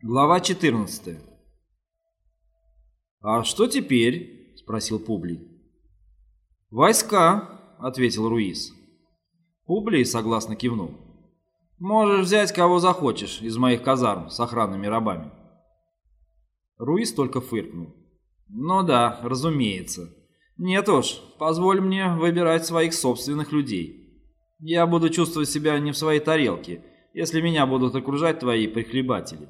Глава 14 «А что теперь?» – спросил Публий. «Войска», – ответил Руис. Публий согласно кивнул. «Можешь взять кого захочешь из моих казарм с охранными рабами». Руис только фыркнул. «Ну да, разумеется. Нет уж, позволь мне выбирать своих собственных людей. Я буду чувствовать себя не в своей тарелке, если меня будут окружать твои прихлебатели.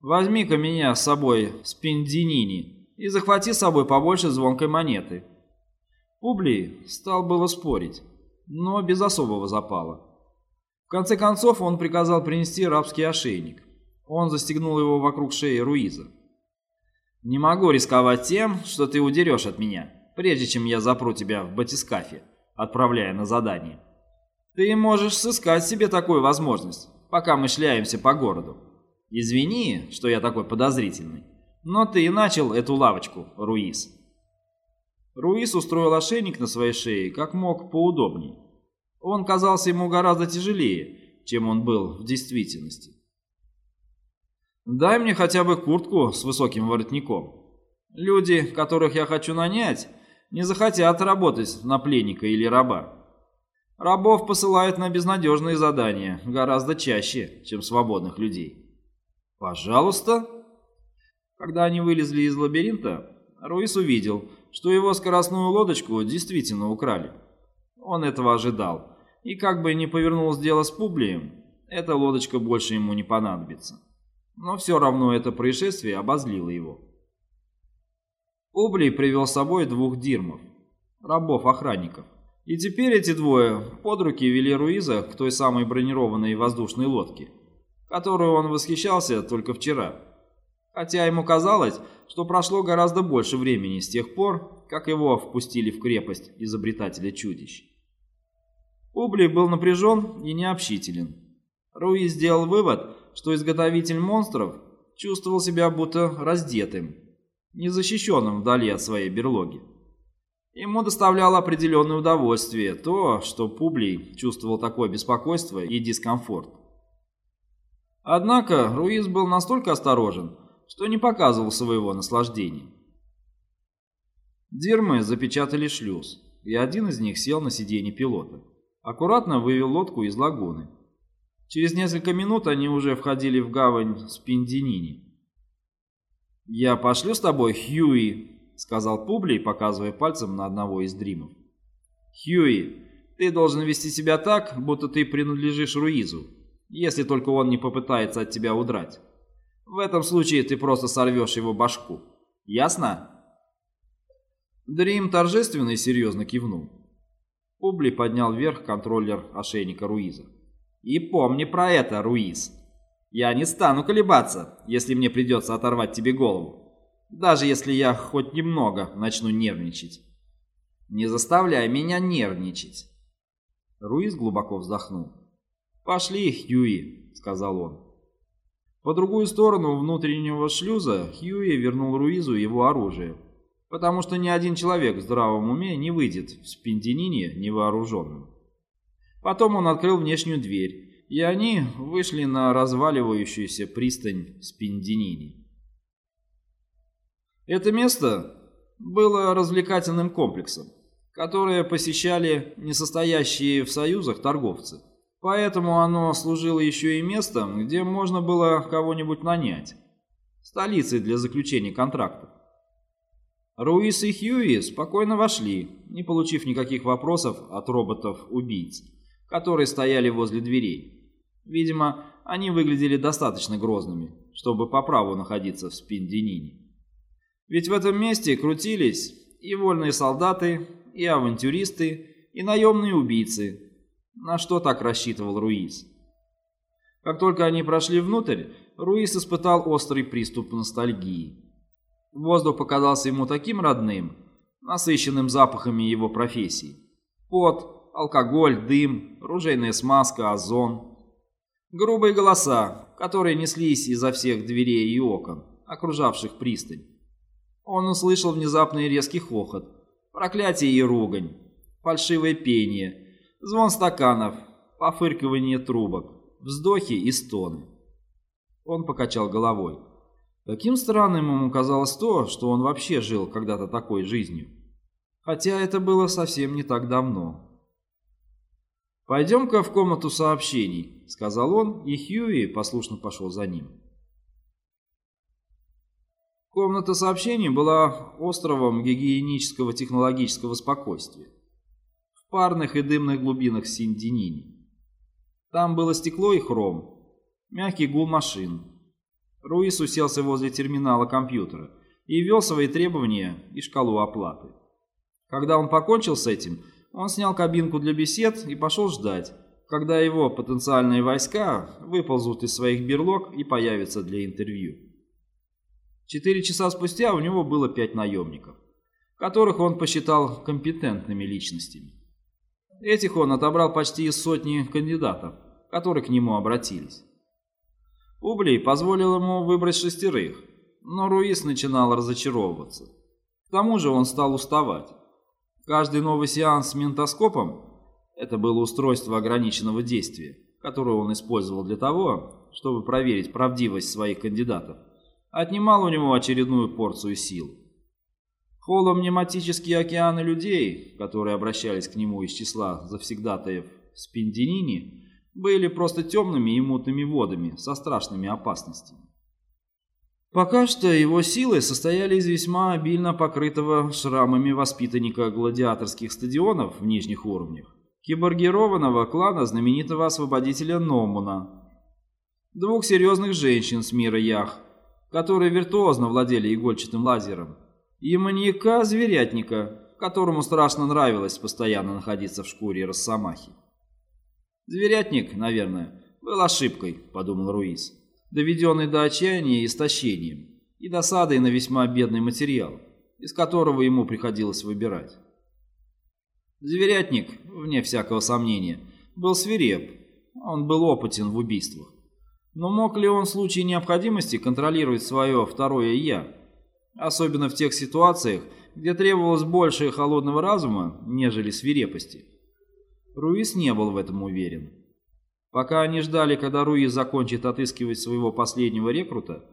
Возьми-ка меня с собой с Пиндинини и захвати с собой побольше звонкой монеты». Публий стал было спорить, но без особого запала. В конце концов он приказал принести рабский ошейник. Он застегнул его вокруг шеи Руиза. «Не могу рисковать тем, что ты удерешь от меня, прежде чем я запру тебя в батискафе, отправляя на задание. Ты можешь сыскать себе такую возможность, пока мы шляемся по городу. Извини, что я такой подозрительный, но ты начал эту лавочку, Руис. Руис устроил ошейник на своей шее как мог поудобней. Он казался ему гораздо тяжелее, чем он был в действительности. «Дай мне хотя бы куртку с высоким воротником. Люди, которых я хочу нанять, не захотят работать на пленника или раба. Рабов посылают на безнадежные задания гораздо чаще, чем свободных людей». «Пожалуйста». Когда они вылезли из лабиринта, Руис увидел, что его скоростную лодочку действительно украли. Он этого ожидал, и как бы ни повернулось дело с Публием, эта лодочка больше ему не понадобится. Но все равно это происшествие обозлило его. Публий привел с собой двух дирмов, рабов-охранников. И теперь эти двое под руки вели Руиза к той самой бронированной воздушной лодке – которую он восхищался только вчера. Хотя ему казалось, что прошло гораздо больше времени с тех пор, как его впустили в крепость изобретателя чудищ. Публий был напряжен и необщителен. Руи сделал вывод, что изготовитель монстров чувствовал себя будто раздетым, незащищенным вдали от своей берлоги. Ему доставляло определенное удовольствие то, что Публий чувствовал такое беспокойство и дискомфорт. Однако Руиз был настолько осторожен, что не показывал своего наслаждения. Дирмы запечатали шлюз, и один из них сел на сиденье пилота. Аккуратно вывел лодку из лагуны. Через несколько минут они уже входили в гавань Спиндинини. «Я пошлю с тобой Хьюи», — сказал Публий, показывая пальцем на одного из дримов. «Хьюи, ты должен вести себя так, будто ты принадлежишь Руизу если только он не попытается от тебя удрать. В этом случае ты просто сорвешь его башку. Ясно?» Дрим торжественно и серьезно кивнул. Публи поднял вверх контроллер ошейника Руиза. «И помни про это, Руиз. Я не стану колебаться, если мне придется оторвать тебе голову. Даже если я хоть немного начну нервничать. Не заставляй меня нервничать». Руиз глубоко вздохнул. «Пошли, Хьюи», — сказал он. По другую сторону внутреннего шлюза Хьюи вернул Руизу его оружие, потому что ни один человек в здравом уме не выйдет в Спиндинине невооруженным. Потом он открыл внешнюю дверь, и они вышли на разваливающуюся пристань Спиндинини. Это место было развлекательным комплексом, которое посещали несостоящие в союзах торговцы. Поэтому оно служило еще и местом, где можно было кого-нибудь нанять. Столицей для заключения контрактов. Руис и Хьюи спокойно вошли, не получив никаких вопросов от роботов-убийц, которые стояли возле дверей. Видимо, они выглядели достаточно грозными, чтобы по праву находиться в Спинденине. Ведь в этом месте крутились и вольные солдаты, и авантюристы, и наемные убийцы, на что так рассчитывал Руиз? Как только они прошли внутрь, Руиз испытал острый приступ ностальгии. Воздух показался ему таким родным, насыщенным запахами его профессии. Пот, алкоголь, дым, ружейная смазка, озон. Грубые голоса, которые неслись изо всех дверей и окон, окружавших пристань. Он услышал внезапный резкий хохот, проклятие и ругань, фальшивое пение – Звон стаканов, пофыркивание трубок, вздохи и стоны. Он покачал головой. Каким странным ему казалось то, что он вообще жил когда-то такой жизнью. Хотя это было совсем не так давно. «Пойдем-ка в комнату сообщений», — сказал он, и Хьюи послушно пошел за ним. Комната сообщений была островом гигиенического технологического спокойствия. Парных и дымных глубинах Синдинини. Там было стекло и хром, мягкий гул машин. Руис уселся возле терминала компьютера и ввел свои требования и шкалу оплаты. Когда он покончил с этим, он снял кабинку для бесед и пошел ждать, когда его потенциальные войска выползут из своих берлог и появятся для интервью. Четыре часа спустя у него было пять наемников, которых он посчитал компетентными личностями. Этих он отобрал почти из сотни кандидатов, которые к нему обратились. Ублей позволил ему выбрать шестерых, но Руис начинал разочаровываться. К тому же он стал уставать. Каждый новый сеанс с ментоскопом – это было устройство ограниченного действия, которое он использовал для того, чтобы проверить правдивость своих кандидатов, отнимал у него очередную порцию сил. Холопневматические океаны людей, которые обращались к нему из числа завсегдатаев Спиндинини, были просто темными и мутными водами со страшными опасностями. Пока что его силы состояли из весьма обильно покрытого шрамами воспитанника гладиаторских стадионов в нижних уровнях, киборгированного клана знаменитого освободителя Номуна, двух серьезных женщин с мира Ях, которые виртуозно владели игольчатым лазером, и маньяка-зверятника, которому страшно нравилось постоянно находиться в шкуре Росомахи. Зверятник, наверное, был ошибкой, подумал Руис доведенный до отчаяния и истощением, и досадой на весьма бедный материал, из которого ему приходилось выбирать. Зверятник, вне всякого сомнения, был свиреп, он был опытен в убийствах. Но мог ли он в случае необходимости контролировать свое второе «я», особенно в тех ситуациях, где требовалось больше холодного разума, нежели свирепости? Руис не был в этом уверен. Пока они ждали, когда Руи закончит отыскивать своего последнего рекрута,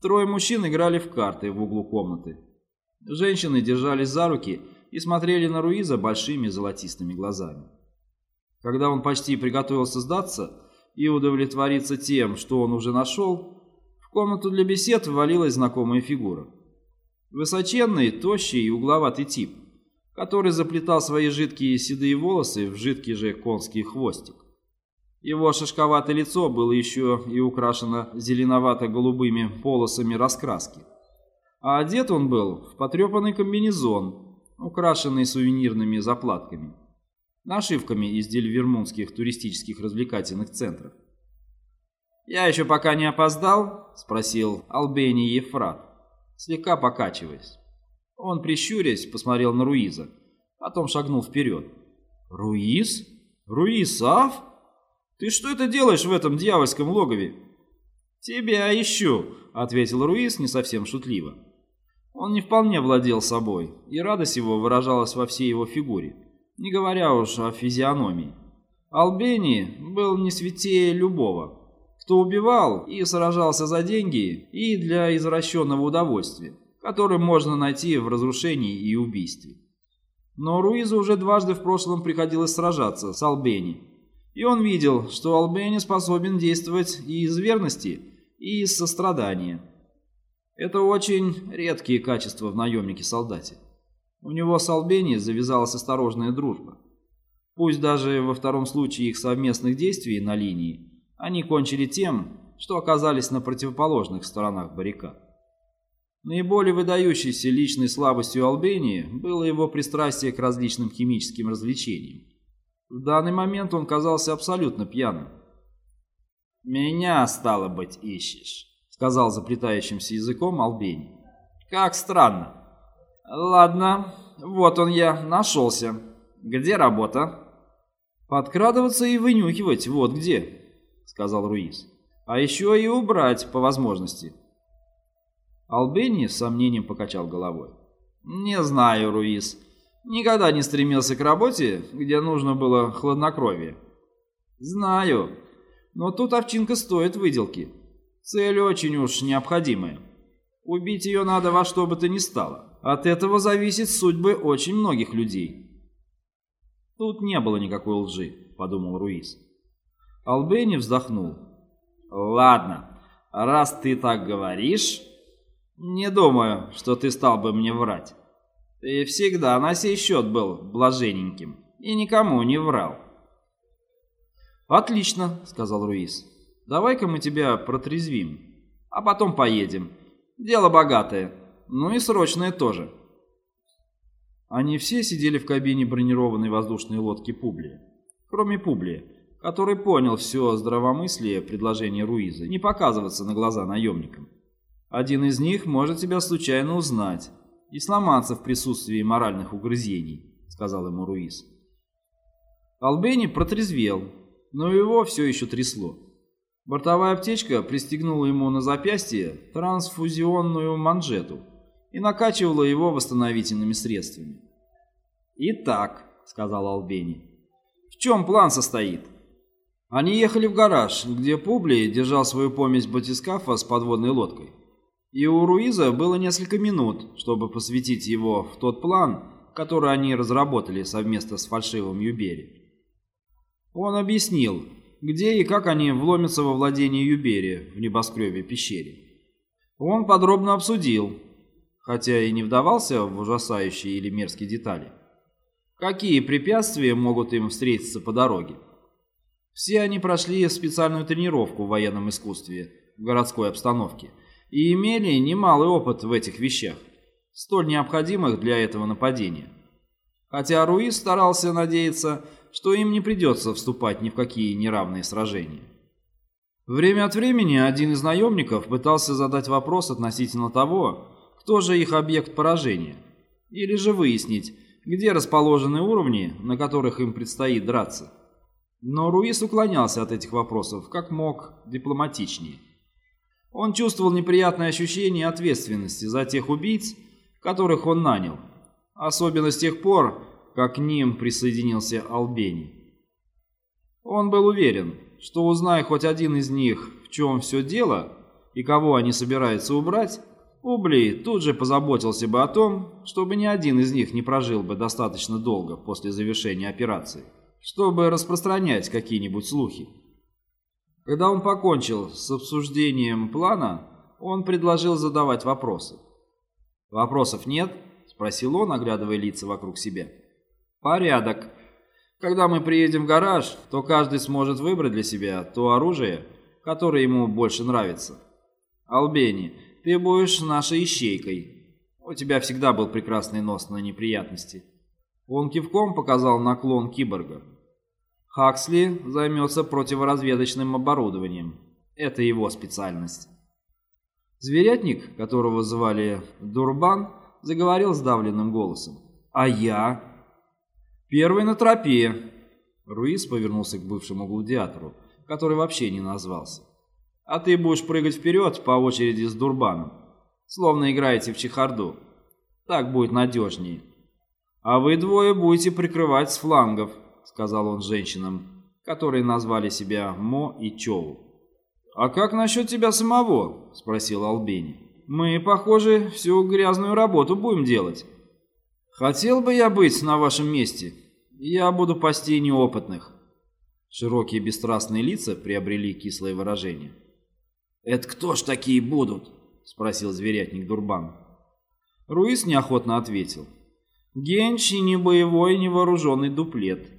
трое мужчин играли в карты в углу комнаты. Женщины держались за руки и смотрели на Руиза большими золотистыми глазами. Когда он почти приготовился сдаться и удовлетвориться тем, что он уже нашел, в комнату для бесед ввалилась знакомая фигура. Высоченный, тощий и угловатый тип, который заплетал свои жидкие седые волосы в жидкий же конский хвостик. Его шишковатое лицо было еще и украшено зеленовато-голубыми полосами раскраски. А одет он был в потрепанный комбинезон, украшенный сувенирными заплатками, нашивками из дельвермунских туристических развлекательных центров. «Я еще пока не опоздал?» – спросил Албени Ефрат, слегка покачиваясь. Он, прищурясь, посмотрел на Руиза, потом шагнул вперед. «Руиз? Руисав?» «Ты что это делаешь в этом дьявольском логове?» «Тебя ищу», — ответил Руис не совсем шутливо. Он не вполне владел собой, и радость его выражалась во всей его фигуре, не говоря уж о физиономии. Албени был не святее любого, кто убивал и сражался за деньги и для извращенного удовольствия, которое можно найти в разрушении и убийстве. Но Руизу уже дважды в прошлом приходилось сражаться с Албени, и он видел, что Албени способен действовать и из верности, и из сострадания. Это очень редкие качества в наемнике-солдате. У него с Албени завязалась осторожная дружба. Пусть даже во втором случае их совместных действий на линии они кончили тем, что оказались на противоположных сторонах баррикад. Наиболее выдающейся личной слабостью Албении было его пристрастие к различным химическим развлечениям. В данный момент он казался абсолютно пьяным. «Меня, стало быть, ищешь», — сказал заплетающимся языком Албени. «Как странно. Ладно, вот он я, нашелся. Где работа?» «Подкрадываться и вынюхивать, вот где», — сказал Руиз. «А еще и убрать, по возможности». Албени с сомнением покачал головой. «Не знаю, Руиз. Никогда не стремился к работе, где нужно было хладнокровие. Знаю, но тут овчинка стоит выделки. Цель очень уж необходимая. Убить ее надо во что бы то ни стало. От этого зависит судьбы очень многих людей. Тут не было никакой лжи, подумал Руис. Албени вздохнул. Ладно, раз ты так говоришь, не думаю, что ты стал бы мне врать. Ты всегда на сей счет был блаженненьким и никому не врал. «Отлично», — сказал Руис. «Давай-ка мы тебя протрезвим, а потом поедем. Дело богатое, ну и срочное тоже». Они все сидели в кабине бронированной воздушной лодки Публия, кроме Публия, который понял все здравомыслие предложения Руиза не показываться на глаза наемникам. Один из них может тебя случайно узнать и сломаться в присутствии моральных угрызений, сказал ему Руиз. Албени протрезвел, но его все еще трясло. Бортовая аптечка пристегнула ему на запястье трансфузионную манжету и накачивала его восстановительными средствами. «Итак», — сказал Албени, — «в чем план состоит?» Они ехали в гараж, где Публий держал свою помесь батискафа с подводной лодкой. И у Руиза было несколько минут, чтобы посвятить его в тот план, который они разработали совместно с фальшивым Юбери. Он объяснил, где и как они вломятся во владение Юбери в небоскребе пещере. Он подробно обсудил, хотя и не вдавался в ужасающие или мерзкие детали, какие препятствия могут им встретиться по дороге. Все они прошли специальную тренировку в военном искусстве, в городской обстановке, и имели немалый опыт в этих вещах, столь необходимых для этого нападения. Хотя Руис старался надеяться, что им не придется вступать ни в какие неравные сражения. Время от времени один из наемников пытался задать вопрос относительно того, кто же их объект поражения, или же выяснить, где расположены уровни, на которых им предстоит драться. Но Руис уклонялся от этих вопросов, как мог, дипломатичнее. Он чувствовал неприятное ощущение ответственности за тех убийц, которых он нанял, особенно с тех пор, как к ним присоединился Албени. Он был уверен, что узнай хоть один из них, в чем все дело и кого они собираются убрать, Убли тут же позаботился бы о том, чтобы ни один из них не прожил бы достаточно долго после завершения операции, чтобы распространять какие-нибудь слухи. Когда он покончил с обсуждением плана, он предложил задавать вопросы. «Вопросов нет?» – спросил он, оглядывая лица вокруг себя. «Порядок. Когда мы приедем в гараж, то каждый сможет выбрать для себя то оружие, которое ему больше нравится. Албени, ты будешь нашей ищейкой. У тебя всегда был прекрасный нос на неприятности». Он кивком показал наклон киборга. Хаксли займется противоразведочным оборудованием. Это его специальность. Зверятник, которого звали Дурбан, заговорил сдавленным голосом. «А я?» «Первый на тропе!» Руис повернулся к бывшему гладиатору, который вообще не назвался. «А ты будешь прыгать вперед по очереди с Дурбаном, словно играете в чехарду. Так будет надежнее. А вы двое будете прикрывать с флангов», — сказал он женщинам, которые назвали себя Мо и Чоу. «А как насчет тебя самого?» — спросил Албени. «Мы, похоже, всю грязную работу будем делать». «Хотел бы я быть на вашем месте. Я буду пасти неопытных». Широкие бесстрастные лица приобрели кислое выражение. «Это кто ж такие будут?» — спросил зверятник Дурбан. Руис неохотно ответил. «Генч и не боевой, не вооруженный дуплет».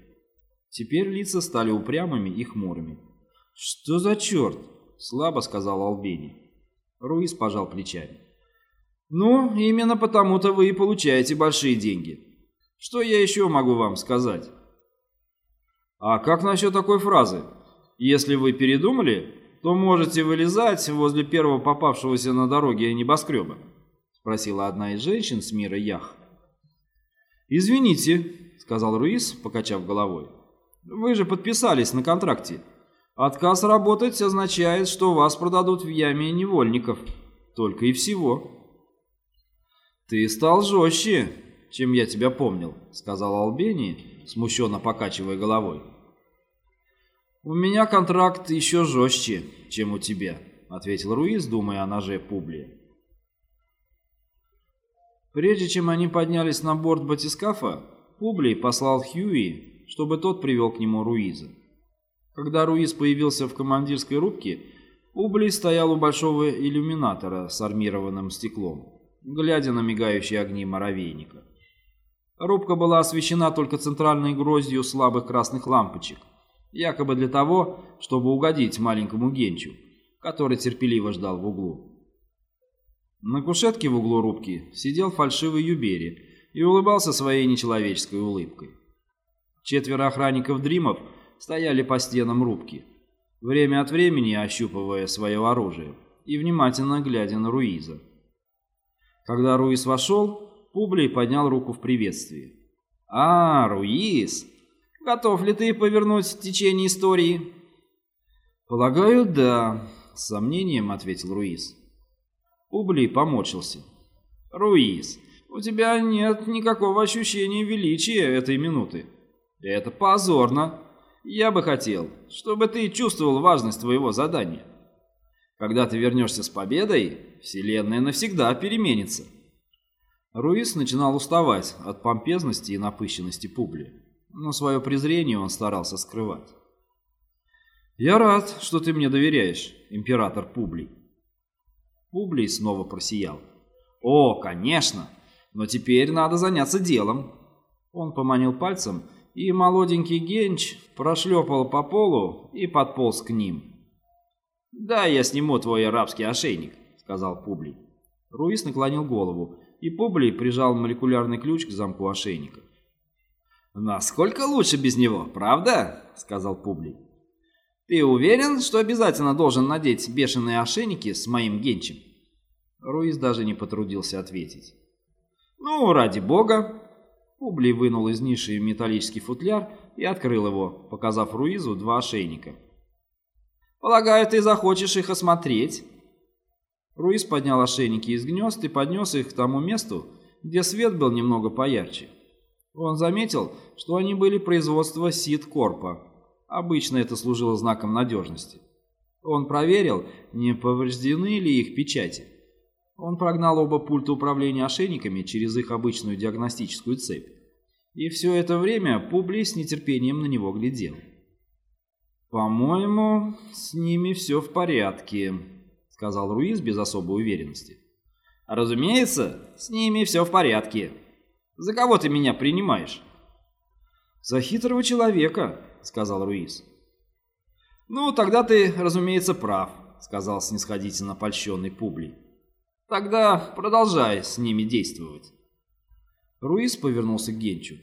Теперь лица стали упрямыми и хмурыми. «Что за черт?» — слабо сказал Албени. Руис пожал плечами. «Ну, именно потому-то вы и получаете большие деньги. Что я еще могу вам сказать?» «А как насчет такой фразы? Если вы передумали, то можете вылезать возле первого попавшегося на дороге небоскреба», спросила одна из женщин с мира Ях. «Извините», — сказал Руис, покачав головой. «Вы же подписались на контракте. Отказ работать означает, что вас продадут в яме невольников. Только и всего». «Ты стал жестче, чем я тебя помнил», — сказал Албени, смущенно покачивая головой. «У меня контракт еще жестче, чем у тебя», — ответил Руиз, думая о ноже Публия. Прежде чем они поднялись на борт батискафа, Публий послал Хьюи, чтобы тот привел к нему Руиза. Когда Руиз появился в командирской рубке, Публий стоял у большого иллюминатора с армированным стеклом, глядя на мигающие огни моровейника. Рубка была освещена только центральной гроздью слабых красных лампочек, якобы для того, чтобы угодить маленькому Генчу, который терпеливо ждал в углу. На кушетке в углу рубки сидел фальшивый Юбери и улыбался своей нечеловеческой улыбкой. Четверо охранников Дримов стояли по стенам рубки, время от времени ощупывая свое оружие и внимательно глядя на Руиза. Когда Руиз вошел, Публий поднял руку в приветствии. «А, Руиз, готов ли ты повернуть течение истории?» «Полагаю, да», — с сомнением ответил Руиз. Публий помочился. «Руиз, у тебя нет никакого ощущения величия этой минуты. Это позорно. Я бы хотел, чтобы ты чувствовал важность твоего задания. Когда ты вернешься с победой, Вселенная навсегда переменится». Руис начинал уставать от помпезности и напыщенности Публи, но свое презрение он старался скрывать. «Я рад, что ты мне доверяешь, император Публий». Публий снова просиял. «О, конечно! Но теперь надо заняться делом!» Он поманил пальцем, и молоденький Генч прошлепал по полу и подполз к ним. «Да, я сниму твой арабский ошейник», — сказал Публий. Руис наклонил голову, и Публий прижал молекулярный ключ к замку ошейника. «Насколько лучше без него, правда?» — сказал Публий. «Ты уверен, что обязательно должен надеть бешеные ошейники с моим генчем?» Руис даже не потрудился ответить. «Ну, ради бога!» Публий вынул из ниши металлический футляр и открыл его, показав Руизу два ошейника. «Полагаю, ты захочешь их осмотреть?» Руис поднял ошейники из гнезд и поднес их к тому месту, где свет был немного поярче. Он заметил, что они были производства Сид Корпа. Обычно это служило знаком надежности. Он проверил, не повреждены ли их печати. Он прогнал оба пульта управления ошейниками через их обычную диагностическую цепь. И все это время Публи с нетерпением на него глядел. «По-моему, с ними все в порядке», сказал Руиз без особой уверенности. «Разумеется, с ними все в порядке. За кого ты меня принимаешь?» «За хитрого человека», — сказал Руиз. «Ну, тогда ты, разумеется, прав», — сказал снисходительно польщенный Публий. «Тогда продолжай с ними действовать». Руиз повернулся к Генчу.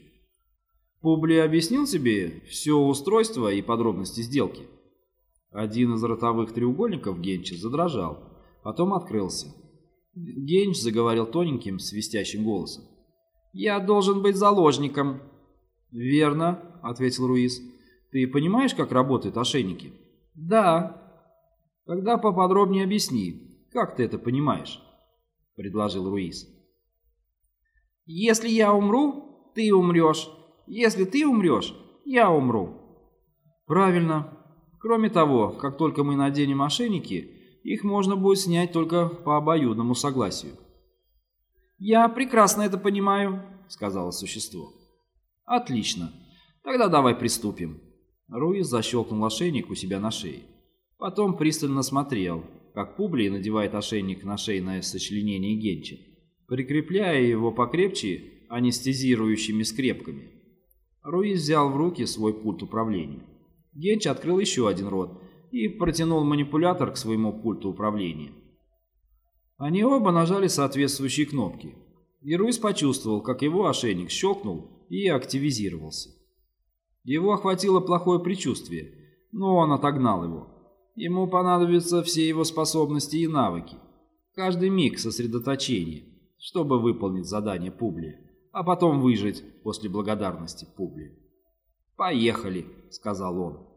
«Публий объяснил тебе все устройство и подробности сделки?» Один из ротовых треугольников Генча задрожал, потом открылся. Генч заговорил тоненьким, свистящим голосом. «Я должен быть заложником». «Верно», — ответил Руис. «Ты понимаешь, как работают ошейники?» «Да». «Тогда поподробнее объясни, как ты это понимаешь?» — предложил Руис. «Если я умру, ты умрешь. Если ты умрешь, я умру». «Правильно», Кроме того, как только мы наденем ошейники, их можно будет снять только по обоюдному согласию. «Я прекрасно это понимаю», — сказала существо. «Отлично. Тогда давай приступим». Руис защелкнул ошейник у себя на шее. Потом пристально смотрел, как Публий надевает ошейник на шейное сочленение Генча, прикрепляя его покрепче анестезирующими скрепками. Руис взял в руки свой пульт управления. Генч открыл еще один рот и протянул манипулятор к своему пульту управления. Они оба нажали соответствующие кнопки, и Руис почувствовал, как его ошейник щелкнул и активизировался. Его охватило плохое предчувствие, но он отогнал его. Ему понадобятся все его способности и навыки, каждый миг сосредоточения, чтобы выполнить задание Публия, а потом выжить после благодарности Публия. «Поехали», — сказал он.